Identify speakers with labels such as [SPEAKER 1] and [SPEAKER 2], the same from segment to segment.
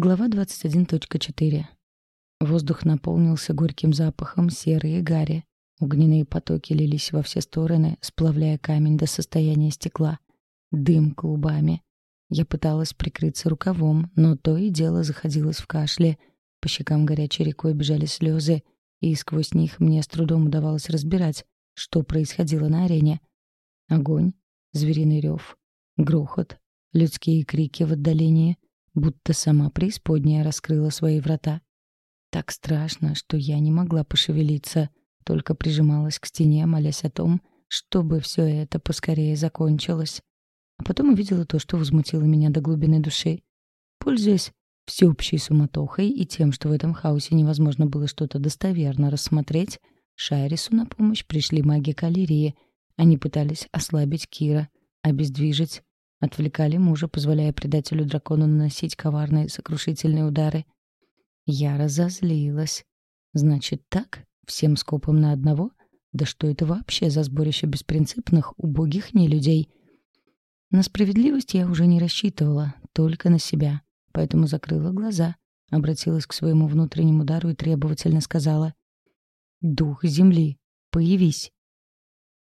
[SPEAKER 1] Глава 21.4. Воздух наполнился горьким запахом серы и гари. Огненные потоки лились во все стороны, сплавляя камень до состояния стекла. Дым клубами. Я пыталась прикрыться рукавом, но то и дело заходилось в кашле. По щекам горячей рекой бежали слезы, и сквозь них мне с трудом удавалось разбирать, что происходило на арене. Огонь, звериный рев, грохот, людские крики в отдалении — будто сама преисподняя раскрыла свои врата. Так страшно, что я не могла пошевелиться, только прижималась к стене, молясь о том, чтобы все это поскорее закончилось. А потом увидела то, что возмутило меня до глубины души. Пользуясь всеобщей суматохой и тем, что в этом хаосе невозможно было что-то достоверно рассмотреть, Шайрису на помощь пришли маги Калирии. Они пытались ослабить Кира, обездвижить, Отвлекали мужа, позволяя предателю дракону наносить коварные сокрушительные удары. Я разозлилась. Значит так? Всем скопом на одного? Да что это вообще за сборище беспринципных, убогих нелюдей? На справедливость я уже не рассчитывала, только на себя. Поэтому закрыла глаза, обратилась к своему внутреннему дару и требовательно сказала «Дух земли, появись!»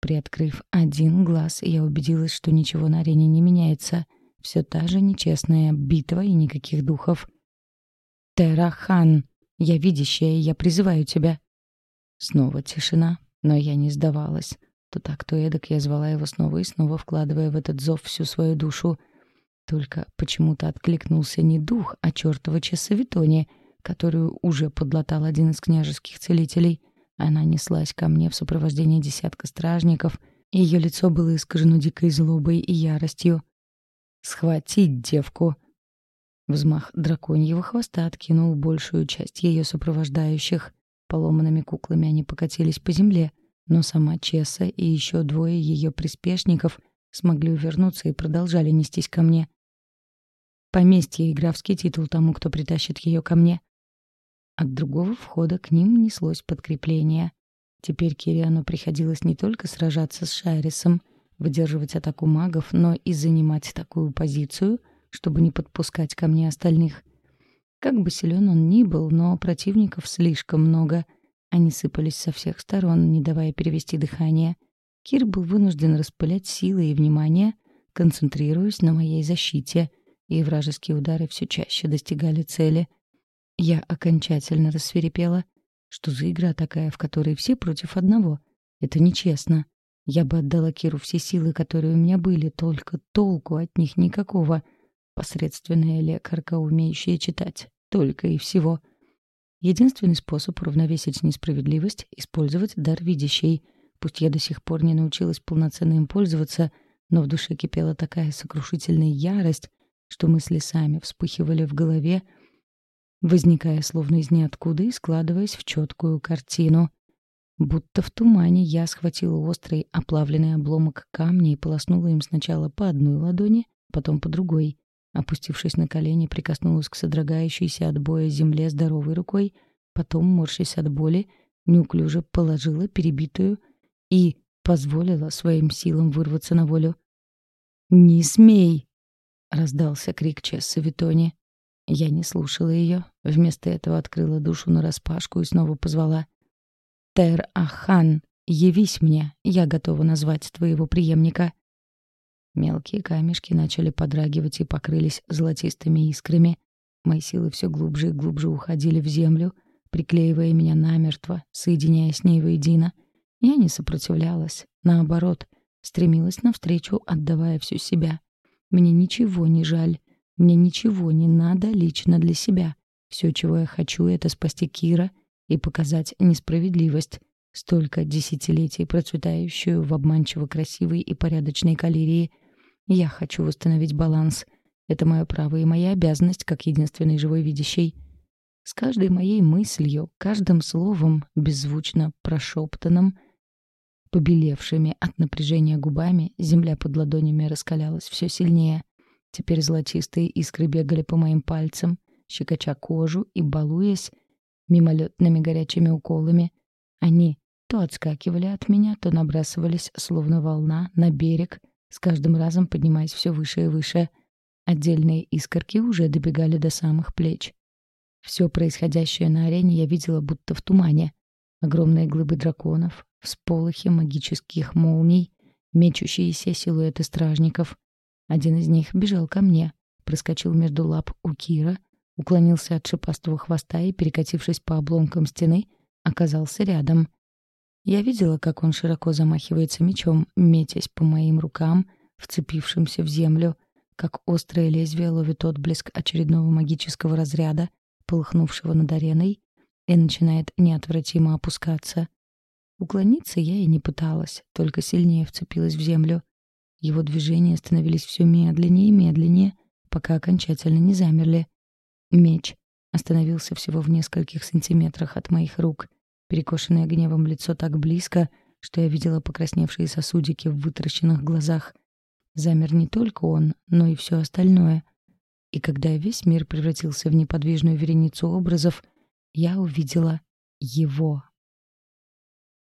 [SPEAKER 1] Приоткрыв один глаз, я убедилась, что ничего на арене не меняется. Все та же нечестная битва и никаких духов. «Терахан, я видящая, я призываю тебя». Снова тишина, но я не сдавалась. То так, то эдак я звала его снова и снова, вкладывая в этот зов всю свою душу. Только почему-то откликнулся не дух, а чертова часовитония, которую уже подлатал один из княжеских целителей — она неслась ко мне в сопровождении десятка стражников. Ее лицо было искажено дикой злобой и яростью. «Схватить девку!» Взмах драконьего хвоста откинул большую часть ее сопровождающих. Поломанными куклами они покатились по земле, но сама Чесса и еще двое ее приспешников смогли увернуться и продолжали нестись ко мне. Поместье и графский титул тому, кто притащит ее ко мне. От другого входа к ним неслось подкрепление. Теперь Кириану приходилось не только сражаться с Шайрисом, выдерживать атаку магов, но и занимать такую позицию, чтобы не подпускать ко мне остальных. Как бы силен он ни был, но противников слишком много. Они сыпались со всех сторон, не давая перевести дыхание. Кир был вынужден распылять силы и внимание, концентрируясь на моей защите, и вражеские удары все чаще достигали цели — я окончательно рассверепела. Что за игра такая, в которой все против одного? Это нечестно. Я бы отдала Киру все силы, которые у меня были, только толку от них никакого. Посредственная лекарка, умеющая читать. Только и всего. Единственный способ уравновесить несправедливость — использовать дар видящей. Пусть я до сих пор не научилась полноценно им пользоваться, но в душе кипела такая сокрушительная ярость, что мысли сами вспыхивали в голове — возникая словно из ниоткуда и складываясь в четкую картину. Будто в тумане я схватила острый оплавленный обломок камня и полоснула им сначала по одной ладони, потом по другой. Опустившись на колени, прикоснулась к содрогающейся от боя земле здоровой рукой, потом, морщась от боли, неуклюже положила перебитую и позволила своим силам вырваться на волю. «Не смей!» — раздался крик Чесса Витони. Я не слушала ее, вместо этого открыла душу нараспашку и снова позвала. «Тер-Ахан, явись мне, я готова назвать твоего преемника». Мелкие камешки начали подрагивать и покрылись золотистыми искрами. Мои силы все глубже и глубже уходили в землю, приклеивая меня намертво, соединяя с ней воедино. Я не сопротивлялась, наоборот, стремилась навстречу, отдавая всю себя. Мне ничего не жаль, мне ничего не надо лично для себя. Все, чего я хочу, это спасти Кира и показать несправедливость, столько десятилетий процветающую в обманчиво красивой и порядочной калерии. Я хочу восстановить баланс. Это мое право и моя обязанность, как единственной живой видящей. С каждой моей мыслью, каждым словом, беззвучно прошептанным, побелевшими от напряжения губами, земля под ладонями раскалялась все сильнее — Теперь золотистые искры бегали по моим пальцам, щекоча кожу и балуясь мимолетными горячими уколами. Они то отскакивали от меня, то набрасывались, словно волна, на берег, с каждым разом поднимаясь все выше и выше. Отдельные искорки уже добегали до самых плеч. Все происходящее на арене я видела будто в тумане. Огромные глыбы драконов, всполохи магических молний, мечущиеся силуэты стражников. Один из них бежал ко мне, проскочил между лап у Кира, уклонился от шипастого хвоста и, перекатившись по обломкам стены, оказался рядом. Я видела, как он широко замахивается мечом, метясь по моим рукам, вцепившимся в землю, как острое лезвие ловит отблеск очередного магического разряда, полыхнувшего над ареной, и начинает неотвратимо опускаться. Уклониться я и не пыталась, только сильнее вцепилась в землю. Его движения становились все медленнее и медленнее, пока окончательно не замерли. Меч остановился всего в нескольких сантиметрах от моих рук. Перекошенное гневом лицо так близко, что я видела покрасневшие сосудики в вытаращенных глазах. Замер не только он, но и все остальное — и когда весь мир превратился в неподвижную вереницу образов, я увидела его.